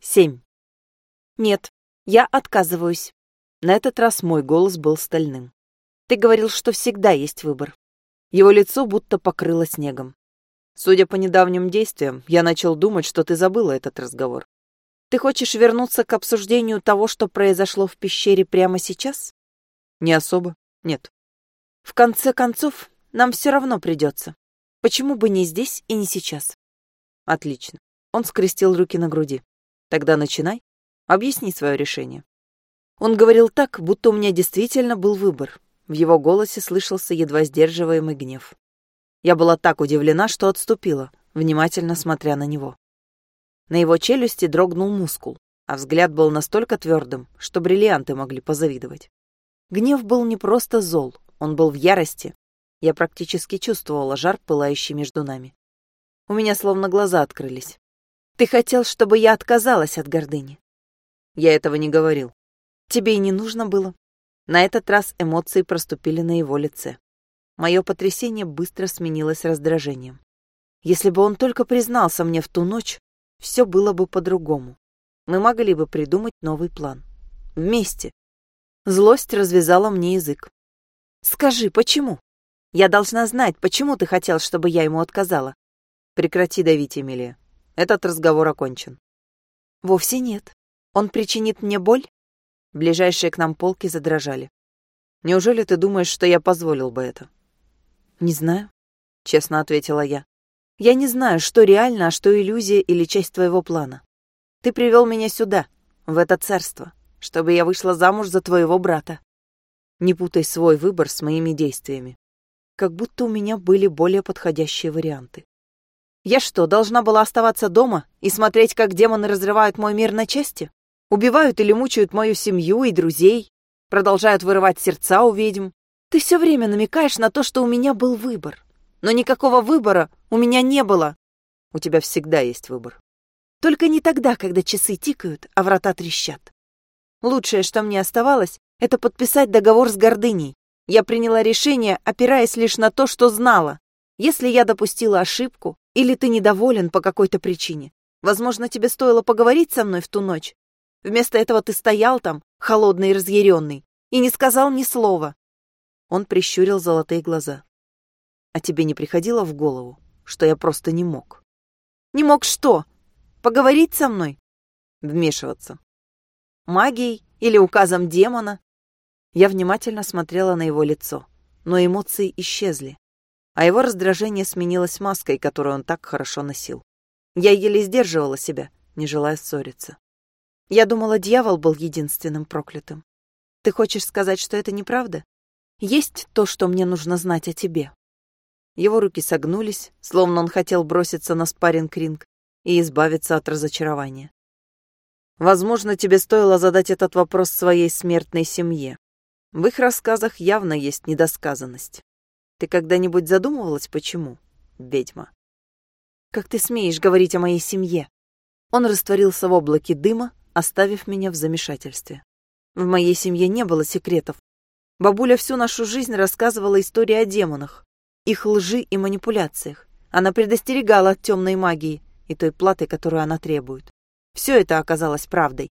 Семь. Нет, я отказываюсь. На этот раз мой голос был стальным. Ты говорил, что всегда есть выбор. Его лицо будто покрыло снегом. Судя по недавним действиям, я начал думать, что ты забыла этот разговор. Ты хочешь вернуться к обсуждению того, что произошло в пещере прямо сейчас? Не особо, нет. В конце концов, нам все равно придется. Почему бы не здесь и не сейчас? Отлично. Он скрестил руки на груди. Тогда начинай. Объясни свое решение. Он говорил так, будто у меня действительно был выбор. В его голосе слышался едва сдерживаемый гнев. Я была так удивлена, что отступила, внимательно смотря на него. На его челюсти дрогнул мускул, а взгляд был настолько твердым, что бриллианты могли позавидовать. Гнев был не просто зол, он был в ярости. Я практически чувствовала жар, пылающий между нами. У меня словно глаза открылись. Ты хотел, чтобы я отказалась от гордыни. Я этого не говорил. Тебе и не нужно было. На этот раз эмоции проступили на его лице. Мое потрясение быстро сменилось раздражением. Если бы он только признался мне в ту ночь, все было бы по-другому. Мы могли бы придумать новый план. Вместе. Злость развязала мне язык. «Скажи, почему? Я должна знать, почему ты хотел, чтобы я ему отказала?» «Прекрати давить, Эмилия. Этот разговор окончен. Вовсе нет. Он причинит мне боль? Ближайшие к нам полки задрожали. Неужели ты думаешь, что я позволил бы это? Не знаю, честно ответила я. Я не знаю, что реально, а что иллюзия или часть твоего плана. Ты привел меня сюда, в это царство, чтобы я вышла замуж за твоего брата. Не путай свой выбор с моими действиями. Как будто у меня были более подходящие варианты. Я что, должна была оставаться дома и смотреть, как демоны разрывают мой мир на части? Убивают или мучают мою семью и друзей? Продолжают вырывать сердца у ведьм? Ты все время намекаешь на то, что у меня был выбор. Но никакого выбора у меня не было. У тебя всегда есть выбор. Только не тогда, когда часы тикают, а врата трещат. Лучшее, что мне оставалось, это подписать договор с гордыней. Я приняла решение, опираясь лишь на то, что знала. Если я допустила ошибку, или ты недоволен по какой-то причине. Возможно, тебе стоило поговорить со мной в ту ночь. Вместо этого ты стоял там, холодный и разъяренный, и не сказал ни слова. Он прищурил золотые глаза. А тебе не приходило в голову, что я просто не мог? Не мог что? Поговорить со мной? Вмешиваться. Магией или указом демона? Я внимательно смотрела на его лицо, но эмоции исчезли а его раздражение сменилось маской, которую он так хорошо носил. Я еле сдерживала себя, не желая ссориться. Я думала, дьявол был единственным проклятым. Ты хочешь сказать, что это неправда? Есть то, что мне нужно знать о тебе. Его руки согнулись, словно он хотел броситься на спарринг-ринг и избавиться от разочарования. Возможно, тебе стоило задать этот вопрос своей смертной семье. В их рассказах явно есть недосказанность. Ты когда-нибудь задумывалась, почему, ведьма? Как ты смеешь говорить о моей семье? Он растворился в облаке дыма, оставив меня в замешательстве. В моей семье не было секретов. Бабуля всю нашу жизнь рассказывала истории о демонах, их лжи и манипуляциях. Она предостерегала от темной магии и той платы, которую она требует. Все это оказалось правдой.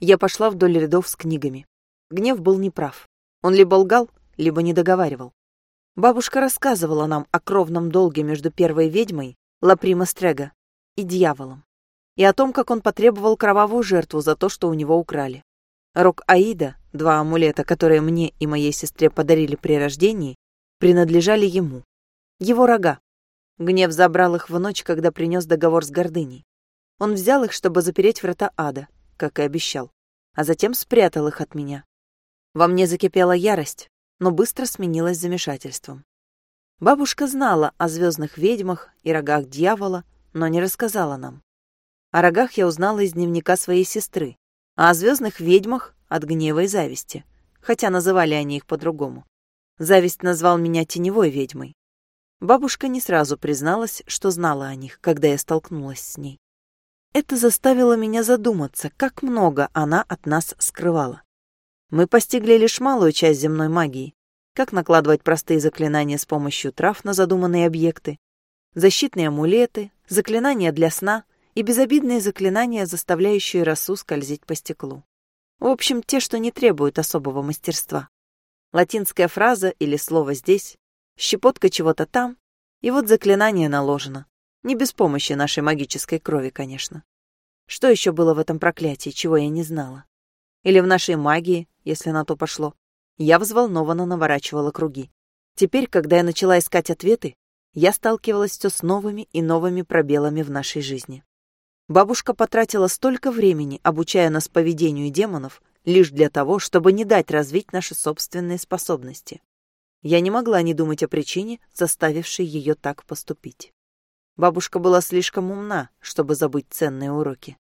Я пошла вдоль рядов с книгами. Гнев был неправ. Он либо лгал, либо не договаривал. Бабушка рассказывала нам о кровном долге между первой ведьмой, Лаприма Стрега, и дьяволом, и о том, как он потребовал кровавую жертву за то, что у него украли. Рок Аида, два амулета, которые мне и моей сестре подарили при рождении, принадлежали ему. Его рога. Гнев забрал их в ночь, когда принес договор с гордыней. Он взял их, чтобы запереть врата ада, как и обещал, а затем спрятал их от меня. Во мне закипела ярость, но быстро сменилась замешательством. Бабушка знала о звездных ведьмах и рогах дьявола, но не рассказала нам. О рогах я узнала из дневника своей сестры, а о звездных ведьмах — от гнева и зависти, хотя называли они их по-другому. Зависть назвал меня теневой ведьмой. Бабушка не сразу призналась, что знала о них, когда я столкнулась с ней. Это заставило меня задуматься, как много она от нас скрывала. Мы постигли лишь малую часть земной магии. Как накладывать простые заклинания с помощью трав на задуманные объекты, защитные амулеты, заклинания для сна и безобидные заклинания, заставляющие росу скользить по стеклу. В общем, те, что не требуют особого мастерства. Латинская фраза или слово здесь, щепотка чего-то там, и вот заклинание наложено. Не без помощи нашей магической крови, конечно. Что еще было в этом проклятии, чего я не знала? Или в нашей магии, если на то пошло? Я взволнованно наворачивала круги. Теперь, когда я начала искать ответы, я сталкивалась все с новыми и новыми пробелами в нашей жизни. Бабушка потратила столько времени, обучая нас поведению демонов, лишь для того, чтобы не дать развить наши собственные способности. Я не могла не думать о причине, заставившей ее так поступить. Бабушка была слишком умна, чтобы забыть ценные уроки.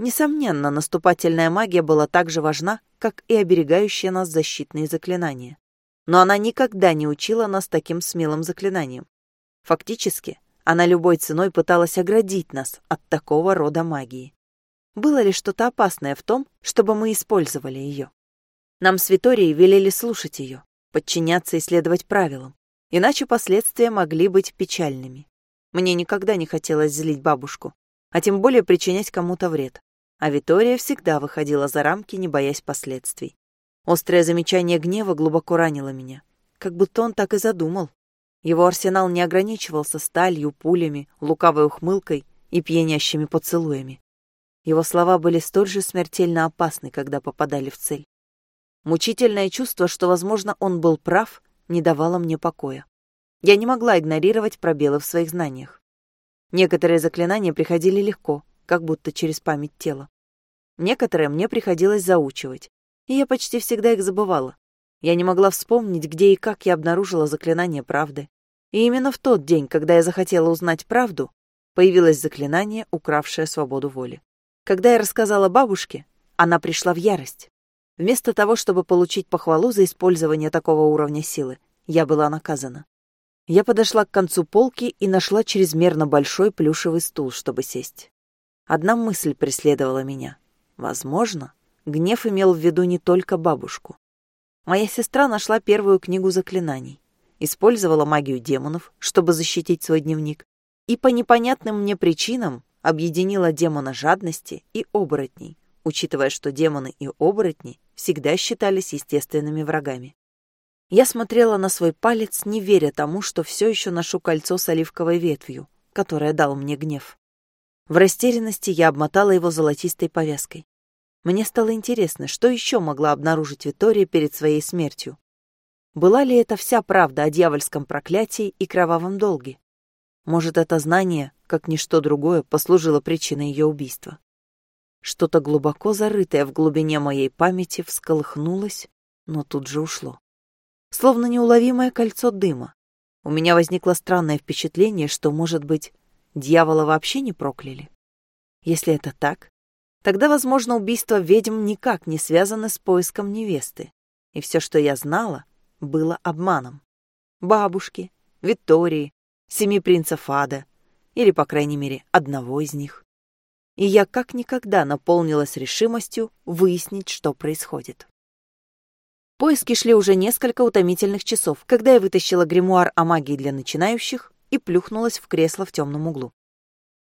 Несомненно, наступательная магия была так же важна, как и оберегающие нас защитные заклинания. Но она никогда не учила нас таким смелым заклинаниям. Фактически, она любой ценой пыталась оградить нас от такого рода магии. Было ли что-то опасное в том, чтобы мы использовали ее? Нам с Виторией велели слушать ее, подчиняться и следовать правилам, иначе последствия могли быть печальными. Мне никогда не хотелось злить бабушку, а тем более причинять кому-то вред. А Витория всегда выходила за рамки, не боясь последствий. Острое замечание гнева глубоко ранило меня, как будто он так и задумал. Его арсенал не ограничивался сталью, пулями, лукавой ухмылкой и пьянящими поцелуями. Его слова были столь же смертельно опасны, когда попадали в цель. Мучительное чувство, что, возможно, он был прав, не давало мне покоя. Я не могла игнорировать пробелы в своих знаниях. Некоторые заклинания приходили легко, как будто через память тела. Некоторые мне приходилось заучивать, и я почти всегда их забывала. Я не могла вспомнить, где и как я обнаружила заклинание правды. И именно в тот день, когда я захотела узнать правду, появилось заклинание, укравшее свободу воли. Когда я рассказала бабушке, она пришла в ярость. Вместо того, чтобы получить похвалу за использование такого уровня силы, я была наказана. Я подошла к концу полки и нашла чрезмерно большой плюшевый стул, чтобы сесть. Одна мысль преследовала меня. Возможно, гнев имел в виду не только бабушку. Моя сестра нашла первую книгу заклинаний, использовала магию демонов, чтобы защитить свой дневник, и по непонятным мне причинам объединила демона жадности и оборотней, учитывая, что демоны и оборотни всегда считались естественными врагами. Я смотрела на свой палец, не веря тому, что все еще ношу кольцо с оливковой ветвью, которое дал мне гнев. В растерянности я обмотала его золотистой повязкой. Мне стало интересно, что еще могла обнаружить Витория перед своей смертью. Была ли это вся правда о дьявольском проклятии и кровавом долге? Может, это знание, как ничто другое, послужило причиной ее убийства? Что-то глубоко зарытое в глубине моей памяти всколыхнулось, но тут же ушло словно неуловимое кольцо дыма. У меня возникло странное впечатление, что, может быть, дьявола вообще не прокляли. Если это так, тогда, возможно, убийство ведьм никак не связано с поиском невесты, и все, что я знала, было обманом. Бабушки, Виктории, семи принцев ада, или, по крайней мере, одного из них. И я как никогда наполнилась решимостью выяснить, что происходит. Поиски шли уже несколько утомительных часов, когда я вытащила гримуар о магии для начинающих и плюхнулась в кресло в темном углу.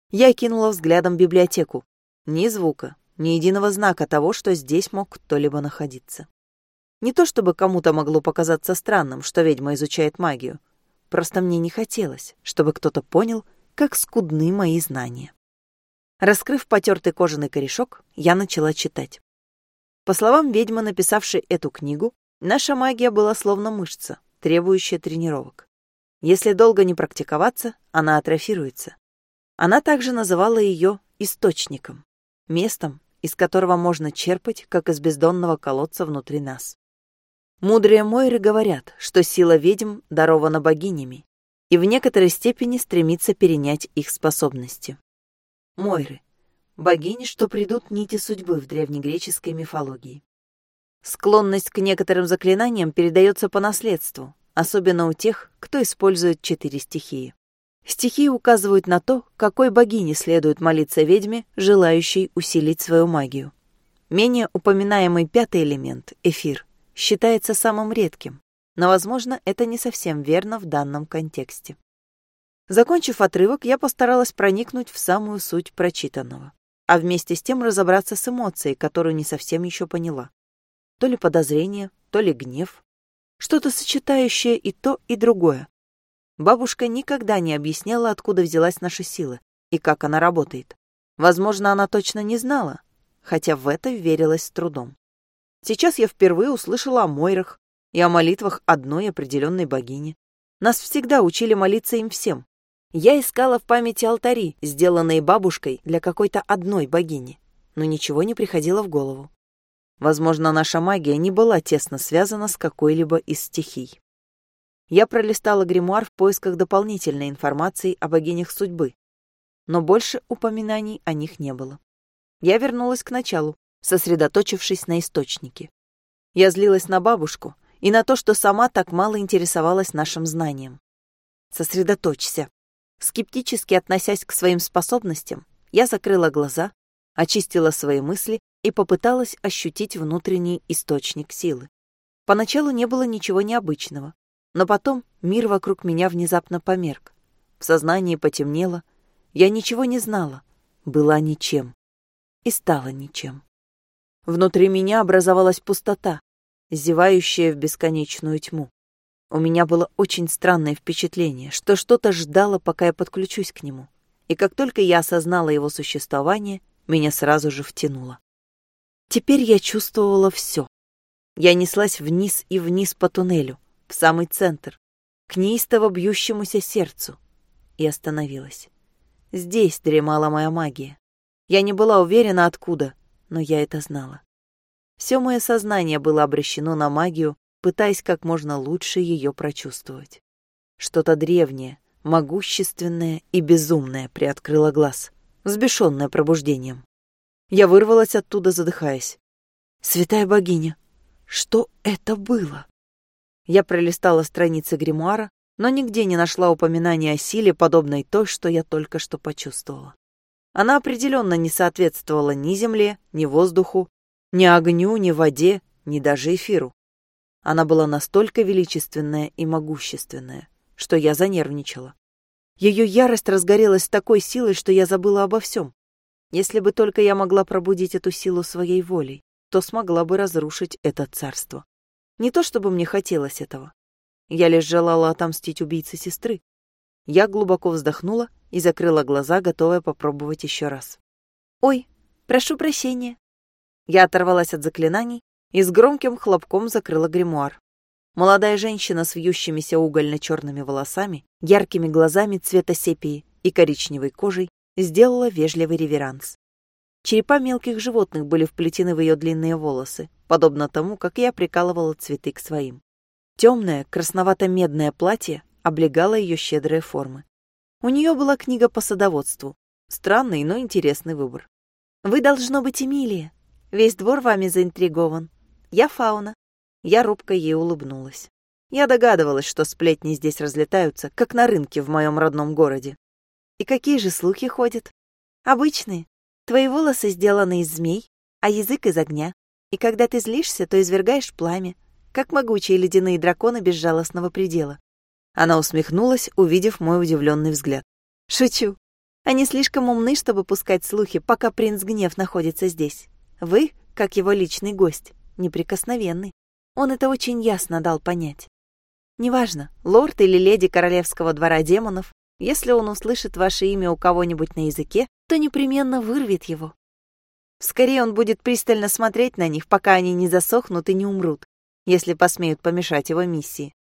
Я кинула взглядом библиотеку. Ни звука, ни единого знака того, что здесь мог кто-либо находиться. Не то чтобы кому-то могло показаться странным, что ведьма изучает магию. Просто мне не хотелось, чтобы кто-то понял, как скудны мои знания. Раскрыв потертый кожаный корешок, я начала читать. По словам ведьмы, написавшей эту книгу, Наша магия была словно мышца, требующая тренировок. Если долго не практиковаться, она атрофируется. Она также называла ее источником, местом, из которого можно черпать, как из бездонного колодца внутри нас. Мудрые Мойры говорят, что сила ведьм дарована богинями и в некоторой степени стремится перенять их способности. Мойры — богини, что придут нити судьбы в древнегреческой мифологии. Склонность к некоторым заклинаниям передается по наследству, особенно у тех, кто использует четыре стихии. Стихии указывают на то, какой богине следует молиться ведьме, желающей усилить свою магию. Менее упоминаемый пятый элемент, эфир, считается самым редким, но, возможно, это не совсем верно в данном контексте. Закончив отрывок, я постаралась проникнуть в самую суть прочитанного, а вместе с тем разобраться с эмоцией, которую не совсем еще поняла. То ли подозрение, то ли гнев, что-то сочетающее и то, и другое. Бабушка никогда не объясняла, откуда взялась наша сила и как она работает. Возможно, она точно не знала, хотя в это верилась с трудом. Сейчас я впервые услышала о Мойрах и о молитвах одной определенной богини. Нас всегда учили молиться им всем. Я искала в памяти алтари, сделанные бабушкой для какой-то одной богини, но ничего не приходило в голову. Возможно, наша магия не была тесно связана с какой-либо из стихий. Я пролистала гримуар в поисках дополнительной информации о богинях судьбы, но больше упоминаний о них не было. Я вернулась к началу, сосредоточившись на источнике. Я злилась на бабушку и на то, что сама так мало интересовалась нашим знанием. Сосредоточься. Скептически относясь к своим способностям, я закрыла глаза, очистила свои мысли и попыталась ощутить внутренний источник силы. Поначалу не было ничего необычного, но потом мир вокруг меня внезапно померк. В сознании потемнело, я ничего не знала, была ничем и стала ничем. Внутри меня образовалась пустота, зевающая в бесконечную тьму. У меня было очень странное впечатление, что что-то ждало, пока я подключусь к нему. И как только я осознала его существование, меня сразу же втянуло. Теперь я чувствовала все. Я неслась вниз и вниз по туннелю, в самый центр, к неистово бьющемуся сердцу, и остановилась. Здесь дремала моя магия. Я не была уверена, откуда, но я это знала. Все мое сознание было обращено на магию, пытаясь как можно лучше ее прочувствовать. Что-то древнее, могущественное и безумное приоткрыло глаз, взбешенное пробуждением. Я вырвалась оттуда, задыхаясь. «Святая богиня, что это было?» Я пролистала страницы гримуара, но нигде не нашла упоминания о силе, подобной той, что я только что почувствовала. Она определенно не соответствовала ни земле, ни воздуху, ни огню, ни воде, ни даже эфиру. Она была настолько величественная и могущественная, что я занервничала. Ее ярость разгорелась с такой силой, что я забыла обо всем. Если бы только я могла пробудить эту силу своей волей, то смогла бы разрушить это царство. Не то чтобы мне хотелось этого. Я лишь желала отомстить убийце сестры. Я глубоко вздохнула и закрыла глаза, готовая попробовать еще раз. «Ой, прошу прощения». Я оторвалась от заклинаний и с громким хлопком закрыла гримуар. Молодая женщина с вьющимися угольно-черными волосами, яркими глазами цвета сепии и коричневой кожей сделала вежливый реверанс. Черепа мелких животных были вплетены в ее длинные волосы, подобно тому, как я прикалывала цветы к своим. Темное, красновато-медное платье облегало ее щедрые формы. У нее была книга по садоводству. Странный, но интересный выбор. «Вы должно быть Эмилия. Весь двор вами заинтригован. Я Фауна». Я робко ей улыбнулась. Я догадывалась, что сплетни здесь разлетаются, как на рынке в моем родном городе. И какие же слухи ходят? Обычные. Твои волосы сделаны из змей, а язык из огня. И когда ты злишься, то извергаешь пламя, как могучие ледяные драконы безжалостного предела. Она усмехнулась, увидев мой удивленный взгляд. Шучу. Они слишком умны, чтобы пускать слухи, пока принц Гнев находится здесь. Вы, как его личный гость, неприкосновенный. Он это очень ясно дал понять. Неважно, лорд или леди королевского двора демонов, если он услышит ваше имя у кого-нибудь на языке, то непременно вырвет его. Скорее он будет пристально смотреть на них, пока они не засохнут и не умрут, если посмеют помешать его миссии.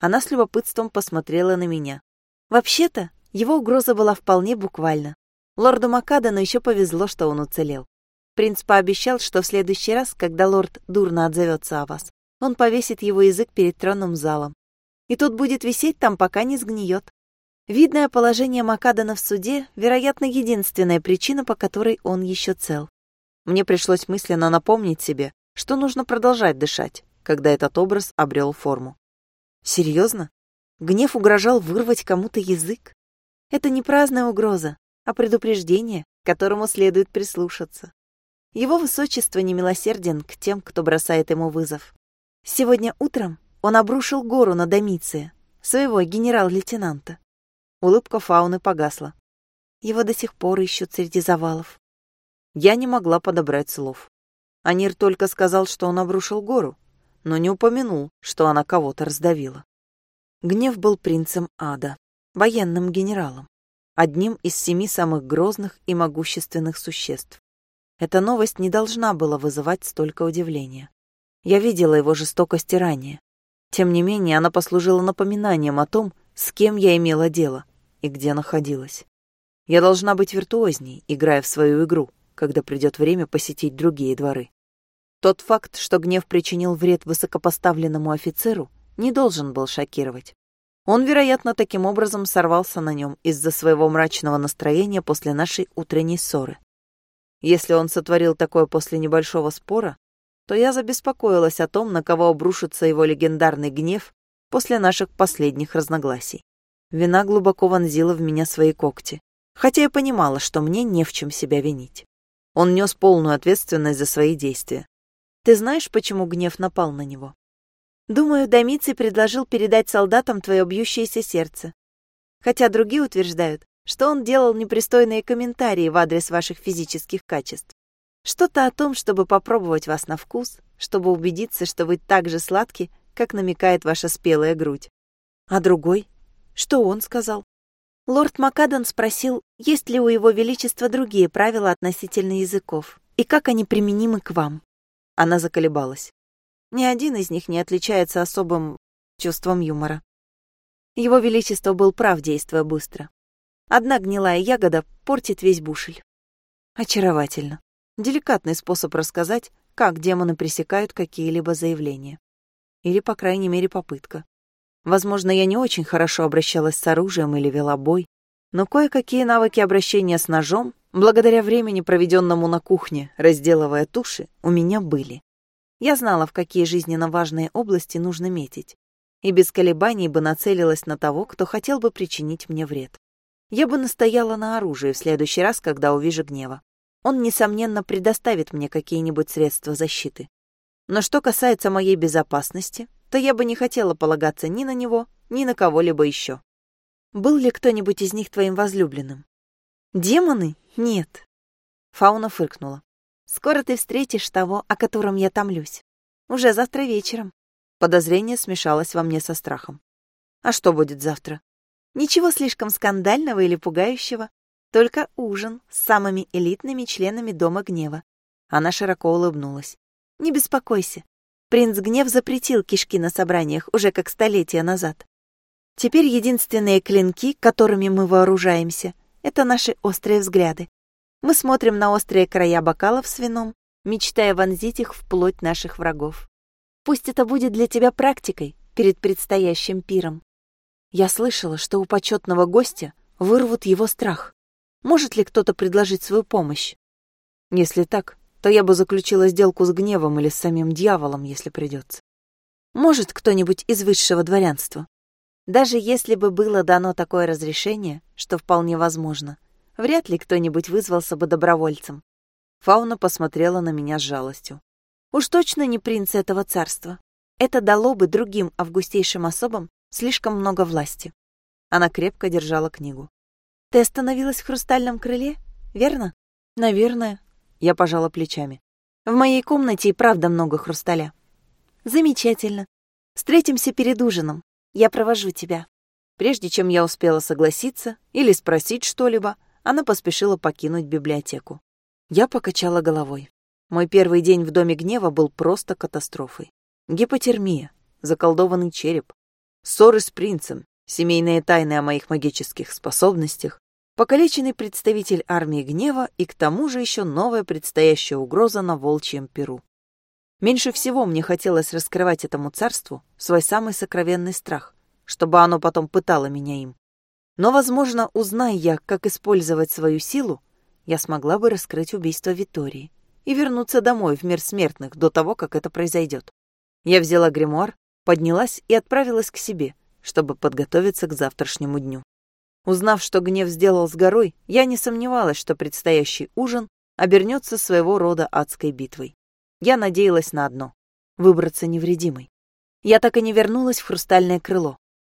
Она с любопытством посмотрела на меня. Вообще-то, его угроза была вполне буквальна. Лорду Макадану еще повезло, что он уцелел. Принц пообещал, что в следующий раз, когда лорд дурно отзовется о вас, он повесит его язык перед тронным залом. И тут будет висеть там, пока не сгниет. Видное положение Макадана в суде, вероятно, единственная причина, по которой он еще цел. Мне пришлось мысленно напомнить себе, что нужно продолжать дышать, когда этот образ обрел форму. Серьезно? Гнев угрожал вырвать кому-то язык? Это не праздная угроза, а предупреждение, которому следует прислушаться. Его высочество немилосерден к тем, кто бросает ему вызов. Сегодня утром он обрушил гору на Домиция, своего генерал-лейтенанта. Улыбка фауны погасла. Его до сих пор ищут среди завалов. Я не могла подобрать слов. Анир только сказал, что он обрушил гору, но не упомянул, что она кого-то раздавила. Гнев был принцем ада, военным генералом, одним из семи самых грозных и могущественных существ. Эта новость не должна была вызывать столько удивления. Я видела его жестокость и ранее. Тем не менее, она послужила напоминанием о том, с кем я имела дело и где находилась. Я должна быть виртуозней, играя в свою игру, когда придет время посетить другие дворы. Тот факт, что гнев причинил вред высокопоставленному офицеру, не должен был шокировать. Он, вероятно, таким образом сорвался на нем из-за своего мрачного настроения после нашей утренней ссоры. Если он сотворил такое после небольшого спора, то я забеспокоилась о том, на кого обрушится его легендарный гнев после наших последних разногласий. Вина глубоко вонзила в меня свои когти, хотя я понимала, что мне не в чем себя винить. Он нес полную ответственность за свои действия. Ты знаешь, почему гнев напал на него? Думаю, Домиций предложил передать солдатам твое бьющееся сердце. Хотя другие утверждают, что он делал непристойные комментарии в адрес ваших физических качеств. Что-то о том, чтобы попробовать вас на вкус, чтобы убедиться, что вы так же сладки, как намекает ваша спелая грудь. А другой? Что он сказал? Лорд Макадон спросил, есть ли у его величества другие правила относительно языков, и как они применимы к вам. Она заколебалась. Ни один из них не отличается особым чувством юмора. Его величество был прав, действуя быстро. Одна гнилая ягода портит весь бушель. Очаровательно. Деликатный способ рассказать, как демоны пресекают какие-либо заявления. Или, по крайней мере, попытка. Возможно, я не очень хорошо обращалась с оружием или вела бой, но кое-какие навыки обращения с ножом, благодаря времени, проведенному на кухне, разделывая туши, у меня были. Я знала, в какие жизненно важные области нужно метить, и без колебаний бы нацелилась на того, кто хотел бы причинить мне вред. Я бы настояла на оружии в следующий раз, когда увижу гнева он, несомненно, предоставит мне какие-нибудь средства защиты. Но что касается моей безопасности, то я бы не хотела полагаться ни на него, ни на кого-либо еще. Был ли кто-нибудь из них твоим возлюбленным? Демоны? Нет. Фауна фыркнула. Скоро ты встретишь того, о котором я томлюсь. Уже завтра вечером. Подозрение смешалось во мне со страхом. А что будет завтра? Ничего слишком скандального или пугающего. Только ужин с самыми элитными членами Дома Гнева. Она широко улыбнулась. Не беспокойся. Принц Гнев запретил кишки на собраниях уже как столетия назад. Теперь единственные клинки, которыми мы вооружаемся, это наши острые взгляды. Мы смотрим на острые края бокалов с вином, мечтая вонзить их в плоть наших врагов. Пусть это будет для тебя практикой перед предстоящим пиром. Я слышала, что у почетного гостя вырвут его страх. Может ли кто-то предложить свою помощь? Если так, то я бы заключила сделку с гневом или с самим дьяволом, если придется. Может кто-нибудь из высшего дворянства? Даже если бы было дано такое разрешение, что вполне возможно, вряд ли кто-нибудь вызвался бы добровольцем. Фауна посмотрела на меня с жалостью. Уж точно не принц этого царства. Это дало бы другим августейшим особам слишком много власти. Она крепко держала книгу. Ты остановилась в хрустальном крыле, верно? Наверное. Я пожала плечами. В моей комнате и правда много хрусталя. Замечательно. Встретимся перед ужином. Я провожу тебя. Прежде чем я успела согласиться или спросить что-либо, она поспешила покинуть библиотеку. Я покачала головой. Мой первый день в Доме Гнева был просто катастрофой. Гипотермия, заколдованный череп, ссоры с принцем, семейные тайны о моих магических способностях, покалеченный представитель армии гнева и к тому же еще новая предстоящая угроза на волчьем перу. Меньше всего мне хотелось раскрывать этому царству свой самый сокровенный страх, чтобы оно потом пытало меня им. Но, возможно, узнай я, как использовать свою силу, я смогла бы раскрыть убийство Витории и вернуться домой в мир смертных до того, как это произойдет. Я взяла гримуар, поднялась и отправилась к себе — чтобы подготовиться к завтрашнему дню. Узнав, что гнев сделал с горой, я не сомневалась, что предстоящий ужин обернется своего рода адской битвой. Я надеялась на одно — выбраться невредимой. Я так и не вернулась в хрустальное крыло.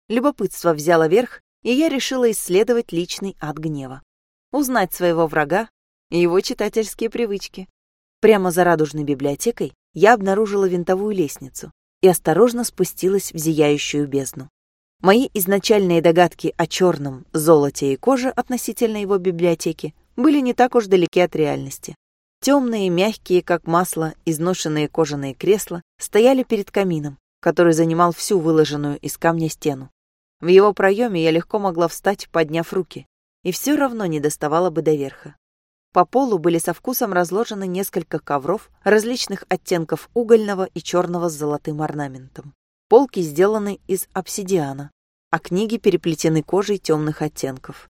Любопытство взяло верх, и я решила исследовать личный ад гнева. Узнать своего врага и его читательские привычки. Прямо за радужной библиотекой я обнаружила винтовую лестницу и осторожно спустилась в зияющую бездну. Мои изначальные догадки о черном, золоте и коже относительно его библиотеки были не так уж далеки от реальности. Темные, мягкие, как масло, изношенные кожаные кресла стояли перед камином, который занимал всю выложенную из камня стену. В его проеме я легко могла встать, подняв руки, и все равно не доставала бы до верха. По полу были со вкусом разложены несколько ковров различных оттенков угольного и черного с золотым орнаментом. Полки сделаны из обсидиана, а книги переплетены кожей темных оттенков.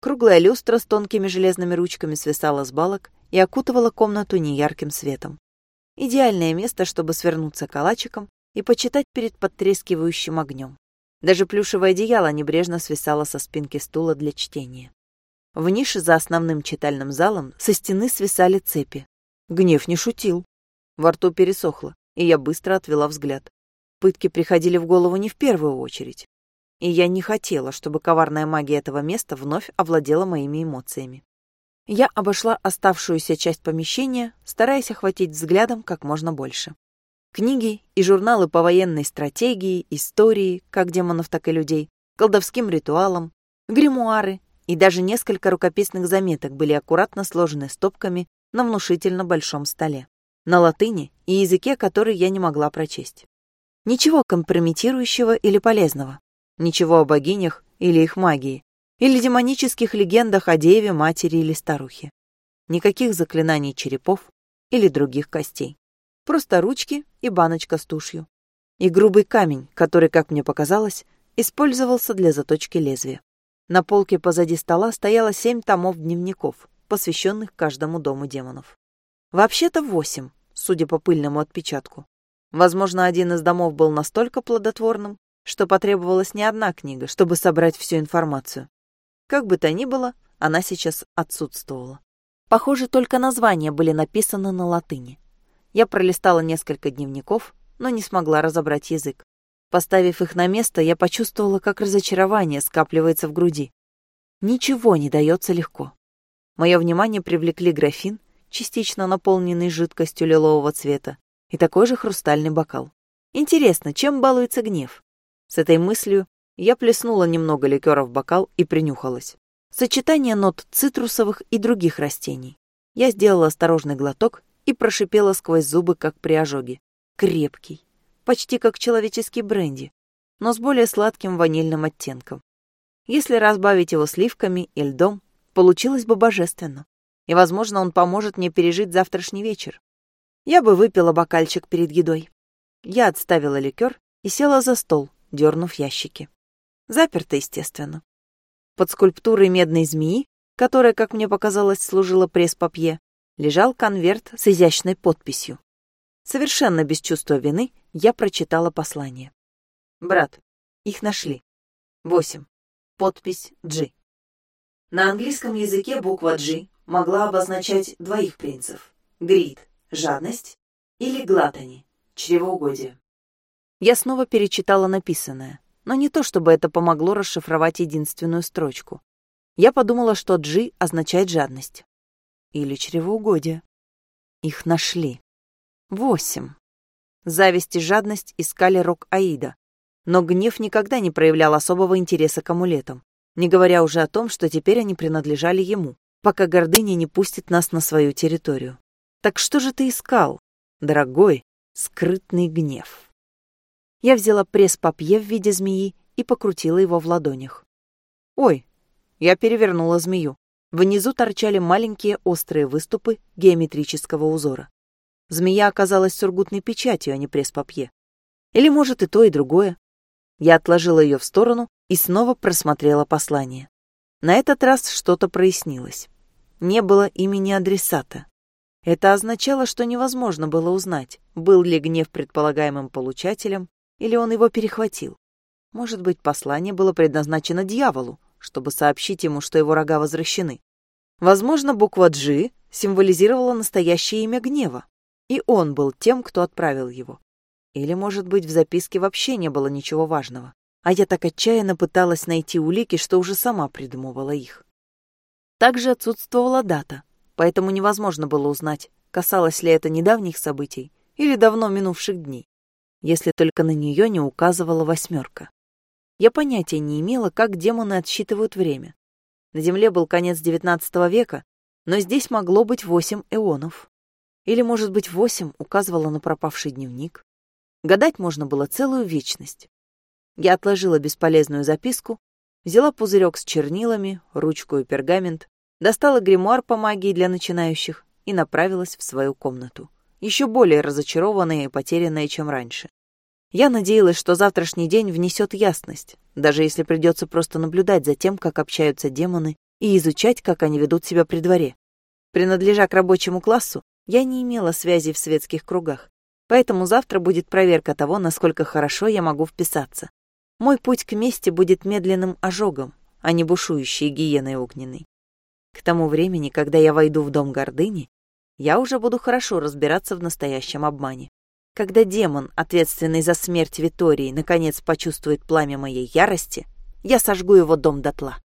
Круглая люстра с тонкими железными ручками свисала с балок и окутывала комнату неярким светом. Идеальное место, чтобы свернуться калачиком и почитать перед подтрескивающим огнем. Даже плюшевое одеяло небрежно свисало со спинки стула для чтения. В нише за основным читальным залом со стены свисали цепи. Гнев не шутил. Во рту пересохло, и я быстро отвела взгляд. Пытки приходили в голову не в первую очередь. И я не хотела, чтобы коварная магия этого места вновь овладела моими эмоциями. Я обошла оставшуюся часть помещения, стараясь охватить взглядом как можно больше. Книги и журналы по военной стратегии, истории, как демонов, так и людей, колдовским ритуалам, гримуары и даже несколько рукописных заметок были аккуратно сложены стопками на внушительно большом столе. На латыни и языке, который я не могла прочесть. Ничего компрометирующего или полезного. Ничего о богинях или их магии или демонических легендах о деве, матери или старухе. Никаких заклинаний черепов или других костей. Просто ручки и баночка с тушью. И грубый камень, который, как мне показалось, использовался для заточки лезвия. На полке позади стола стояло семь томов дневников, посвященных каждому дому демонов. Вообще-то восемь, судя по пыльному отпечатку. Возможно, один из домов был настолько плодотворным, что потребовалась не одна книга, чтобы собрать всю информацию. Как бы то ни было, она сейчас отсутствовала. Похоже, только названия были написаны на латыни. Я пролистала несколько дневников, но не смогла разобрать язык. Поставив их на место, я почувствовала, как разочарование скапливается в груди. Ничего не дается легко. Мое внимание привлекли графин, частично наполненный жидкостью лилового цвета, и такой же хрустальный бокал. Интересно, чем балуется гнев? С этой мыслью я плеснула немного ликера в бокал и принюхалась. Сочетание нот цитрусовых и других растений. Я сделала осторожный глоток и прошипела сквозь зубы, как при ожоге. Крепкий, почти как человеческий бренди, но с более сладким ванильным оттенком. Если разбавить его сливками и льдом, получилось бы божественно. И, возможно, он поможет мне пережить завтрашний вечер. Я бы выпила бокальчик перед едой. Я отставила ликер и села за стол, дернув ящики. Заперто, естественно. Под скульптурой медной змеи, которая, как мне показалось, служила пресс-папье, лежал конверт с изящной подписью. Совершенно без чувства вины я прочитала послание. «Брат, их нашли. Восемь. Подпись G». На английском языке буква G могла обозначать двоих принцев — грид — жадность, или глатани — чревоугодие. Я снова перечитала написанное но не то чтобы это помогло расшифровать единственную строчку. Я подумала, что «джи» означает жадность. Или чревоугодие. Их нашли. Восемь. Зависть и жадность искали рок Аида, но гнев никогда не проявлял особого интереса к амулетам, не говоря уже о том, что теперь они принадлежали ему, пока гордыня не пустит нас на свою территорию. Так что же ты искал, дорогой, скрытный гнев? Я взяла пресс-папье в виде змеи и покрутила его в ладонях. Ой, я перевернула змею. Внизу торчали маленькие острые выступы геометрического узора. Змея оказалась сургутной печатью, а не пресс-папье. Или, может, и то, и другое. Я отложила ее в сторону и снова просмотрела послание. На этот раз что-то прояснилось. Не было имени адресата. Это означало, что невозможно было узнать, был ли гнев предполагаемым получателем или он его перехватил? Может быть, послание было предназначено дьяволу, чтобы сообщить ему, что его рога возвращены. Возможно, буква «G» символизировала настоящее имя гнева, и он был тем, кто отправил его. Или, может быть, в записке вообще не было ничего важного. а я так отчаянно пыталась найти улики, что уже сама придумывала их. Также отсутствовала дата, поэтому невозможно было узнать, касалось ли это недавних событий или давно минувших дней, если только на нее не указывала восьмерка. Я понятия не имела, как демоны отсчитывают время. На Земле был конец XIX века, но здесь могло быть восемь эонов. Или, может быть, восемь указывало на пропавший дневник. Гадать можно было целую вечность. Я отложила бесполезную записку, взяла пузырек с чернилами, ручку и пергамент, достала гримуар по магии для начинающих и направилась в свою комнату, еще более разочарованная и потерянная, чем раньше. Я надеялась, что завтрашний день внесет ясность, даже если придется просто наблюдать за тем, как общаются демоны, и изучать, как они ведут себя при дворе. Принадлежа к рабочему классу, я не имела связи в светских кругах, поэтому завтра будет проверка того, насколько хорошо я могу вписаться. Мой путь к мести будет медленным ожогом, а не бушующей гиеной огненной. К тому времени, когда я войду в дом гордыни, я уже буду хорошо разбираться в настоящем обмане. Когда демон, ответственный за смерть Витории, наконец почувствует пламя моей ярости, я сожгу его дом дотла.